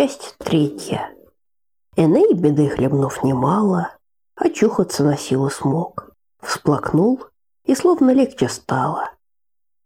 Часть третья. Эней, беды хлебнув немало, очухаться на силу смог. Всплакнул, и словно легче стало.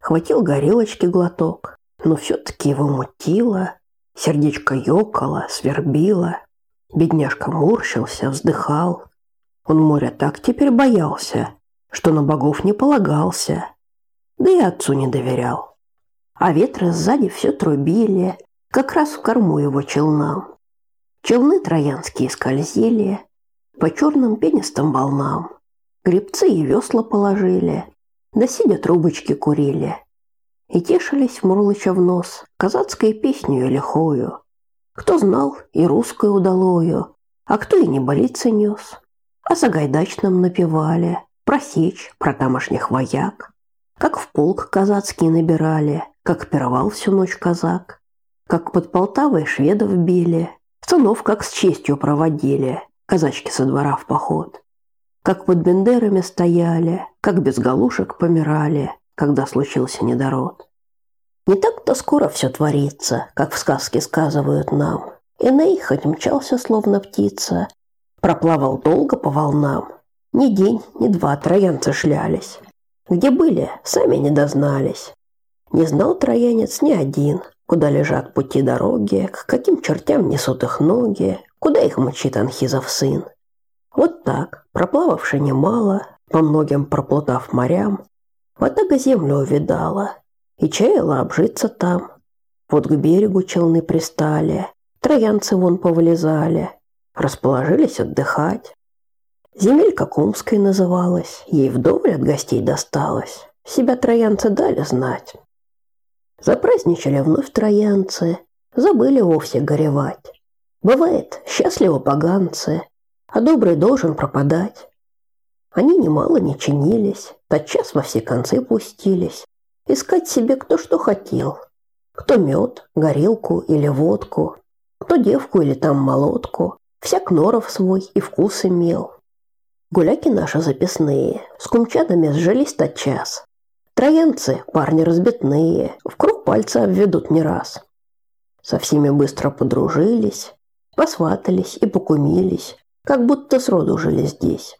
Хватил горелочки глоток, но все-таки его мутило, сердечко ёкало, свербило. Бедняжка морщился, вздыхал. Он моря так теперь боялся, что на богов не полагался, да и отцу не доверял. А ветры сзади все трубили, как раз в корму его челнам. Челны троянские скользили по черным пенистым волнам. Гребцы и весла положили, да сидя трубочки курили. И тешились, мурлыча в нос, казацкой песню лихою. Кто знал и русскую удалою, а кто и не болится нес. А загайдачным напевали, про сечь, про тамошних вояк. Как в полк казацкий набирали, как пировал всю ночь казак. Как под Полтавой шведов били, сынов как с честью проводили, казачки со двора в поход как под бендерами стояли, как без галушек помирали, когда случился недород. Не так-то скоро все творится, как в сказке сказывают нам. Эней хоть мчался, словно птица, проплавал долго по волнам. Ни день, ни два троянцы шлялись. Где были, сами не дознались. Не знал троянец ни один, куда лежат пути дороги, к каким чертям несут их ноги, куда их мчит Анхизов сын. Вот так, проплававши немало, по многим проплутав морям, Ватага землю увидала и чаяла обжиться там. Вот к берегу челны пристали, троянцы вон повылезали, расположились отдыхать. Земелька Кумской называлась, ей вдоволь от гостей досталось, себя троянцы дали знать. Запраздничали вновь троянцы, забыли вовсе горевать. Бывает, счастливо поганцы, а добрый должен пропадать. Они немало не чинились, тотчас во все концы пустились, искать себе кто что хотел. Кто мед, горилку или водку, кто девку или там молотку, всяк норов свой и вкус имел. Гуляки наши записные, с кумчанами сжились тотчас. Троянцы, парни разбитные, в круг пальца обведут не раз. Со всеми быстро подружились, посватались и покумились, как будто сроду жили здесь.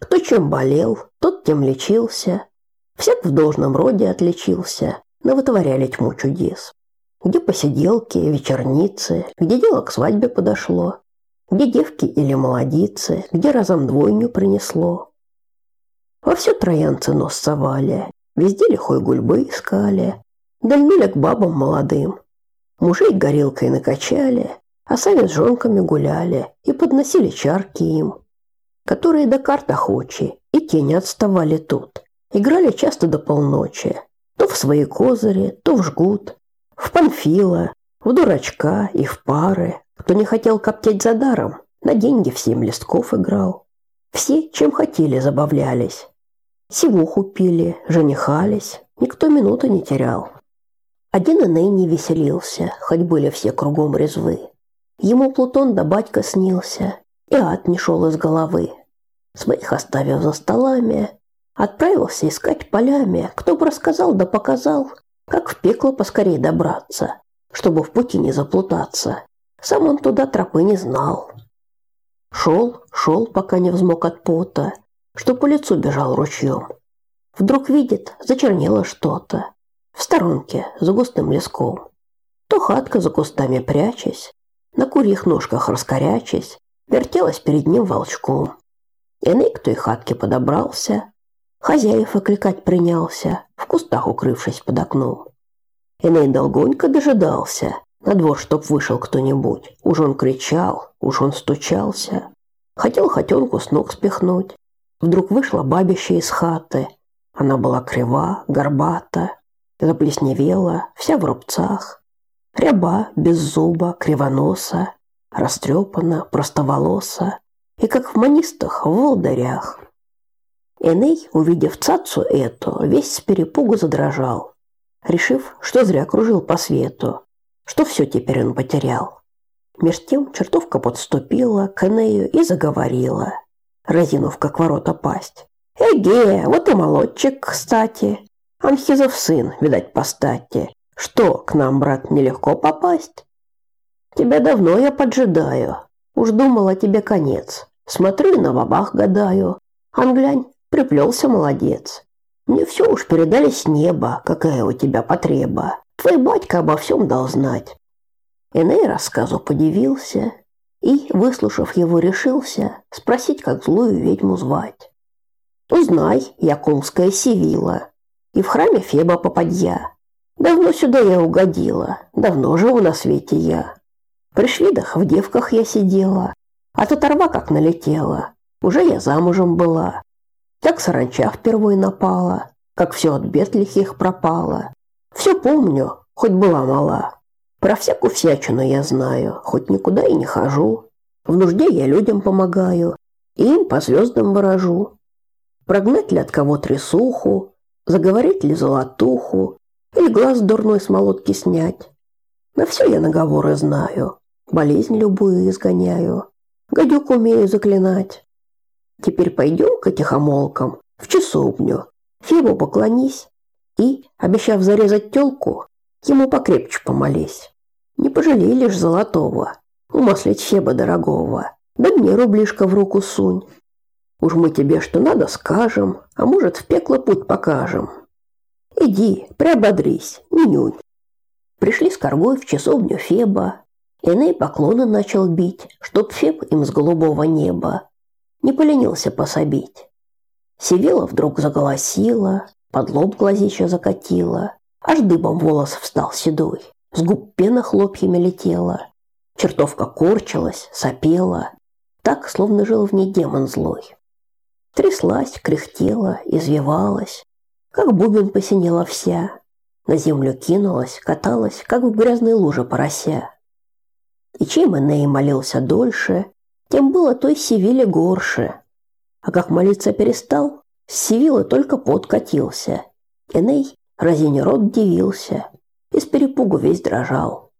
Кто чем болел, тот тем лечился. Всяк в должном роде отличился, но вытворяли тьму чудес. Где посиделки, вечерницы, где дело к свадьбе подошло, где девки или молодицы, где разом двойню принесло. Во все троянцы нос совали, везде лихой гульбы искали, дальнули к бабам молодым. Мужей горилкой накачали, а сами с жонками гуляли и подносили чарки им, которые до карт охочи, и те не отставали тут. Играли часто до полночи, то в свои козыри, то в жгут, в панфила, в дурачка и в пары. Кто не хотел коптеть за даром, на деньги в семь листков играл. Все, чем хотели, забавлялись. Сивуху пили, женихались, никто минуты не терял. Один Эней не веселился, хоть были все кругом резвы. Ему Плутон да батька снился, и ад не шел из головы. Своих оставив за столами, отправился искать полями, кто бы рассказал да показал, как в пекло поскорей добраться, чтобы в пути не заплутаться. Сам он туда тропы не знал. Шел, шел, пока не взмок от пота, что по лицу бежал ручьем. Вдруг видит, зачернело что-то. В сторонке, за густым леском. То хатка за кустами прячась, на курьих ножках раскорячась, вертелась перед ним волчком. Иный к той хатке подобрался, хозяев окликать принялся, в кустах укрывшись под окном. Иный долгонько дожидался, на двор чтоб вышел кто-нибудь. Уж он кричал, уж он стучался. Хотел хотенку с ног спихнуть. Вдруг вышла бабища из хаты. Она была крива, горбата, заплесневела, вся в рубцах. Ряба, без зуба, кривоноса, растрепана, простоволоса и как в манистах в волдырях. Эней, увидев цацу эту, весь с перепугу задрожал, решив, что зря кружил по свету, что все теперь он потерял. Меж тем чертовка подступила к Энею и заговорила, разинув как ворота пасть. «Эге, вот и молодчик, кстати. Анхизов сын, видать, по стати. Что, к нам, брат, нелегко попасть? Тебя давно я поджидаю. Уж думала тебе конец. Смотрю на бабах гадаю. Англянь, приплелся молодец. Мне все уж передали с неба, какая у тебя потреба. Твой батька обо всем дал знать. Эней рассказу подивился и, выслушав его, решился спросить, как злую ведьму звать. Узнай, я кумская Сивила, и в храме Феба попадья. Давно сюда я угодила, давно живу на свете я. При швидах в девках я сидела, а татарва как налетела. Уже я замужем была. Так саранча впервой напала, как все от бед лихих пропало. Все помню, хоть была мала. Про всякую всячину я знаю, хоть никуда и не хожу. В нужде я людям помогаю, и им по звездам выражу. Прогнать ли от кого трясуху, заговорить ли золотуху, или глаз дурной с молотки снять. На все я наговоры знаю, болезнь любую изгоняю, гадюк умею заклинать. Теперь пойдем к тихомолкам в часовню, Фебу поклонись и, обещав зарезать телку, ему покрепче помолись. Не пожалей лишь золотого, умаслить Феба дорогого, да мне рублишко в руку сунь. Уж мы тебе что надо скажем, а может в пекло путь покажем. Иди, приободрись, не нюнь. Пришли с коргой в часовню Феба. Эней поклоны начал бить, чтоб Феб им с голубого неба не поленился пособить. Сивила вдруг заголосила, под лоб глазища закатила, аж дыбом волос встал седой, с губ пена хлопьями летела, чертовка корчилась, сопела, так, словно жил в ней демон злой. Тряслась, кряхтела, извивалась, как бубен посинела вся, на землю кинулась, каталась, как в грязной луже порося. И чем Эней молился дольше, тем было той Севиле горше. А как молиться перестал, с Севилы только пот катился. Эней, разине рот, дивился, из перепугу весь дрожал.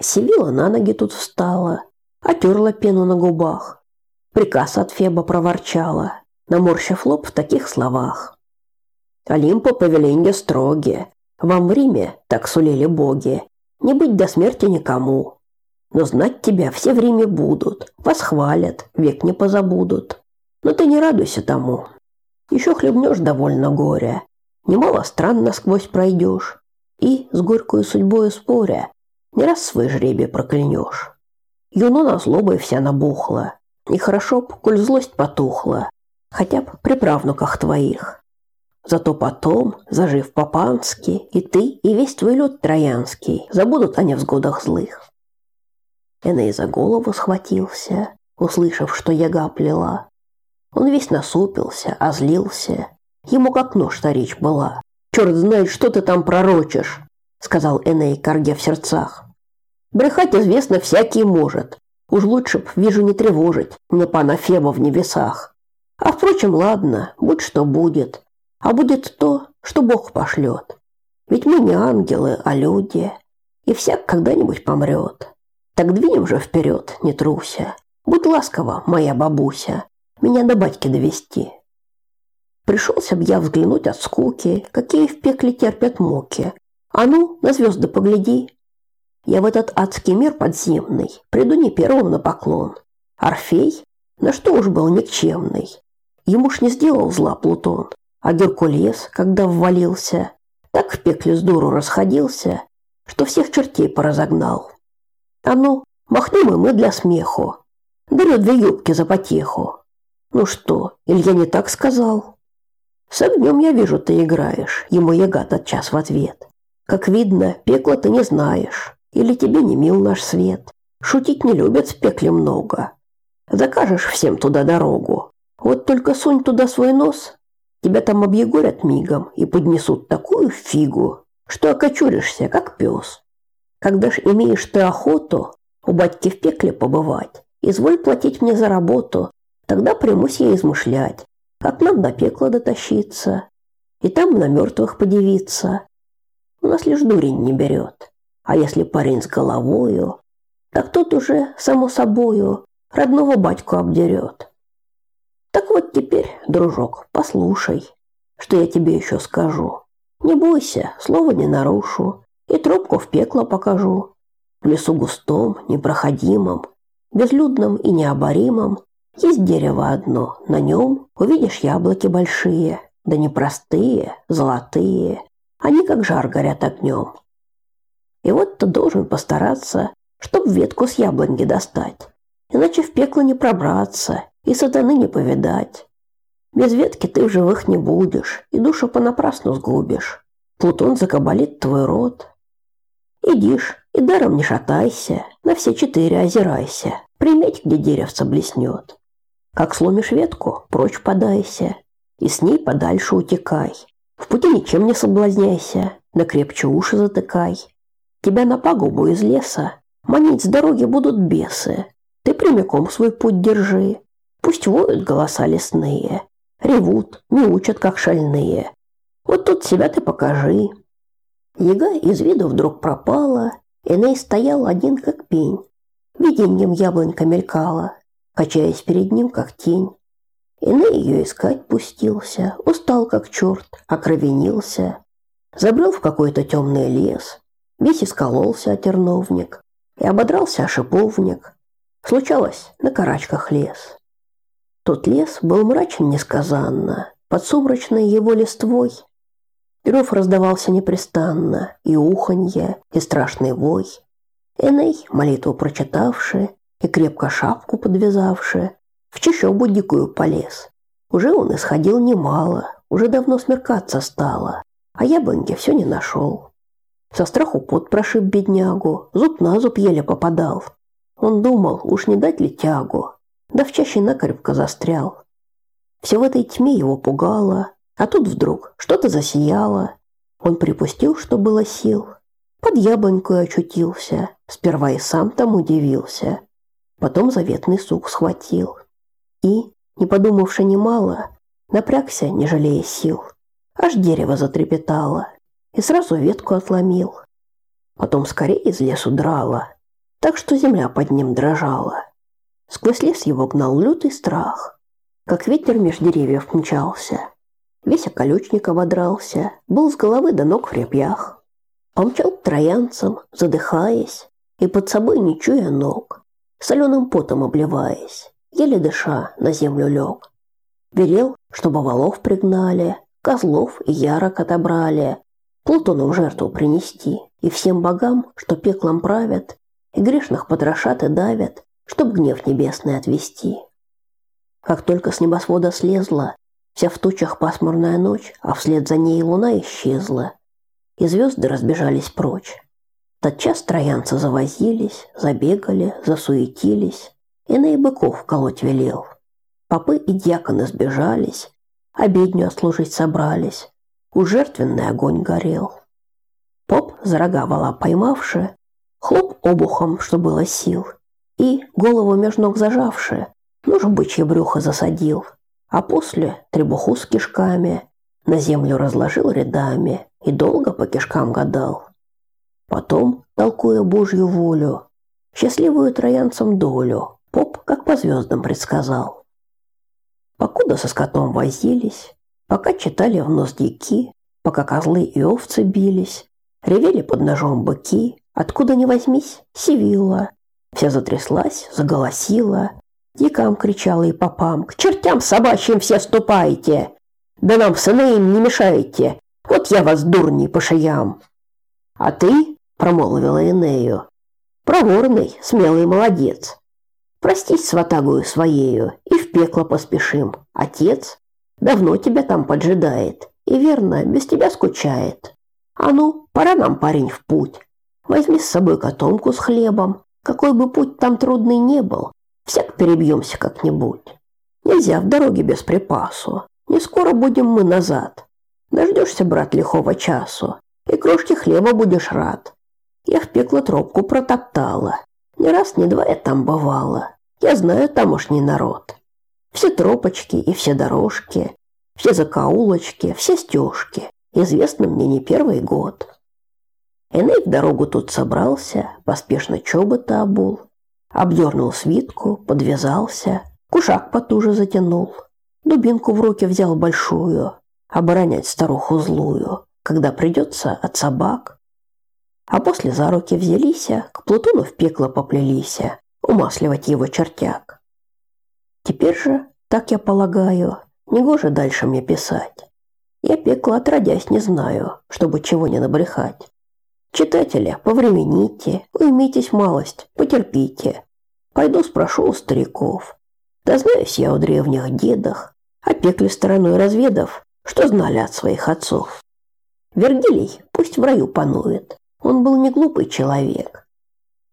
Севила на ноги тут встала, отерла пену на губах. Приказ от Феба проворчала, наморщив лоб в таких словах. «Олимпа повеления строгие, вам в Риме так сулили боги, не быть до смерти никому. Но знать тебя все в Риме будут, восхвалят, век не позабудут. Но ты не радуйся тому. Еще хлебнешь довольно горя, немало стран насквозь пройдешь, и, с горькой судьбой споря, не раз свой жребий проклянешь. Юнона злобой вся набухла, и хорошо б, коль злость потухла, хотя б при правнуках твоих. Зато потом, зажив по-пански, и ты, и весь твой люд троянский забудут о невзгодах злых. Эней за голову схватился, услышав, что яга плела. Он весь насупился, озлился. Ему как нож-то речь была. «Черт знает, что ты там пророчишь!» сказал Эней Карге в сердцах. «Брехать известно всякий может. Уж лучше б, вижу, не тревожить мне пана Феба в небесах. А впрочем, ладно, будь что будет. А будет то, что Бог пошлет. Ведь мы не ангелы, а люди. И всяк когда-нибудь помрет. Так двинем же вперед, не труся. Будь ласкова, моя бабуся, меня до батьки довести. Пришелся б я взглянуть от скуки, какие в пекле терпят муки. А ну, на звезды погляди. Я в этот адский мир подземный приду не первым на поклон. Орфей? На что уж был никчемный. Ему ж не сделал зла Плутон, а Геркулес, когда ввалился, так в пекле с дуру расходился, что всех чертей поразогнал. А ну, махнем и мы для смеху. Дарю две юбки за потеху. Ну что, Илья не так сказал? С огнем я вижу, ты играешь, ему яга час в ответ. Как видно, пекла ты не знаешь, или тебе не мил наш свет. Шутить не любят в пекле много. Закажешь всем туда дорогу. Вот только сунь туда свой нос, тебя там объегорят мигом и поднесут такую фигу, что окочуришься, как пес. Когда ж имеешь ты охоту у батьки в пекле побывать, изволь платить мне за работу, тогда примусь я измышлять, как нам до пекла дотащиться, и там на мертвых подивиться. У нас лишь дурень не берет, а если парень с головою, так тот уже, само собою, родного батьку обдерет. Так вот теперь, дружок, послушай, что я тебе еще скажу. Не бойся, слова не нарушу, и трубку в пекло покажу. В лесу густом, непроходимом, безлюдном и необоримом есть дерево одно, на нем увидишь яблоки большие, да не простые, золотые, они как жар горят огнем. И вот ты должен постараться, чтоб ветку с яблоньки достать, иначе в пекло не пробраться и сатаны не повидать. Без ветки ты в живых не будешь, и душу понапрасну сгубишь. Плутон закабалит твой род. Идишь, и даром не шатайся, на все четыре озирайся, приметь, где деревце блеснет. Как сломишь ветку, прочь подайся, и с ней подальше утекай. В пути ничем не соблазняйся, да крепче уши затыкай. Тебя на пагубу из леса манить с дороги будут бесы. Ты прямиком свой путь держи. Пусть воют голоса лесные, ревут, мяучат, как шальные. Вот тут себя ты покажи. Яга из виду вдруг пропала, Эней стоял один, как пень. Виденьем яблонька мелькала, качаясь перед ним, как тень. Эней ее искать пустился, устал, как черт, окровенился. Забрел в какой-то темный лес, весь искололся о терновник и ободрался о шиповник. Случалось, на карачках лес. Тот лес был мрачен несказанно, под сумрачной его листвой. Рев раздавался непрестанно, и уханье, и страшный вой. Эней, молитву прочитавши и крепко шапку подвязавши, в чащобу дикую полез. Уже он исходил немало, уже давно смеркаться стало, а яблоньки все не нашел. Со страху пот прошиб беднягу, зуб на зуб еле попадал. Он думал, уж не дать ли тягу, да в чаще накрепко застрял. Все в этой тьме его пугало, а тут вдруг что-то засияло. Он припустил, что было сил. Под яблонькой очутился, сперва и сам там удивился. Потом заветный сук схватил. И, не подумавши немало, напрягся, не жалея сил. Аж дерево затрепетало, и сразу ветку отломил. Потом скорее из лесу драло, так что земля под ним дрожала. Сквозь лес его гнал лютый страх, как ветер меж деревьев мчался. Весь околючник ободрался, был с головы до ног в репьях. Помчал к троянцам, задыхаясь, и под собой не чуя ног, соленым потом обливаясь, еле дыша на землю лег. Велел, чтобы волов пригнали, козлов и ярок отобрали, Плутону в жертву принести, и всем богам, что пеклом правят, и грешных потрошат и давят, чтоб гнев небесный отвести. Как только с небосвода слезла, вся в тучах пасмурная ночь, а вслед за ней луна исчезла, и звезды разбежались прочь. Тотчас троянцы завозились, забегали, засуетились, и на быков колоть велел. Попы и дьяконы сбежались, обедню отслужить собрались, у жертвенный огонь горел. Поп, за рога вола поймавши, хлоп обухом, что было сил, и, голову меж ног зажавши, нож бычье брюхо засадил, а после требуху с кишками на землю разложил рядами и долго по кишкам гадал. Потом, толкуя Божью волю, счастливую троянцам долю, поп как по звездам предсказал. Покуда со скотом возились, пока читали в нос дики, пока козлы и овцы бились, ревели под ножом быки, откуда ни возьмись, Сивилла, Вся затряслась, заголосила, дикам кричала и попам: "К чертям собачьим все ступайте! Да нам сыны им не мешайте! Вот я вас дурни по шеям!" "А ты?" промолвила Энею. "Проворный, смелый молодец. Простись с ватагою своею и в пекло поспешим. Отец давно тебя там поджидает и верно без тебя скучает. А ну, пора нам, парень, в путь. Возьми с собой котомку с хлебом, какой бы путь там трудный не был, всяк перебьемся как-нибудь. Нельзя в дороге без припасу. Не скоро будем мы назад. Дождешься, брат, лихого часу, и крошки хлеба будешь рад. Я в пекло тропку протоптала. Ни раз, ни два я там бывала. Я знаю тамошний народ. Все тропочки и все дорожки, все закоулочки, все стежки. Известно мне не первый год. Эней в дорогу тут собрался, поспешно чобота обул, обдернул свитку, подвязался, кушак потуже затянул, дубинку в руки взял большую, оборонять старуху злую, когда придется от собак. а после за руки взялись, к Плутону в пекло поплелись, умасливать его чертяк. Теперь же, так я полагаю, негоже дальше мне писать. Я пекла отродясь не знаю, чтобы чего не набрехать. Читателя, повремените, уймитесь малость, потерпите. Пойду спрошу у стариков. Да знаюсь я у древних дедах, о пекле стороной разведав, что знали от своих отцов. Вергилий пусть в раю панует, он был не глупый человек.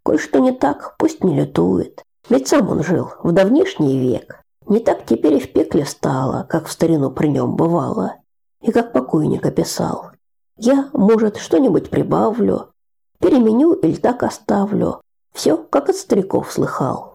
Кое-что не так, пусть не лютует, ведь сам он жил в давнишний век. Не так теперь и в пекле стало, как в старину при нем бывало, и как покойник описал. Я, может, что-нибудь прибавлю, переменю или так оставлю. Все, как от стариков слыхал.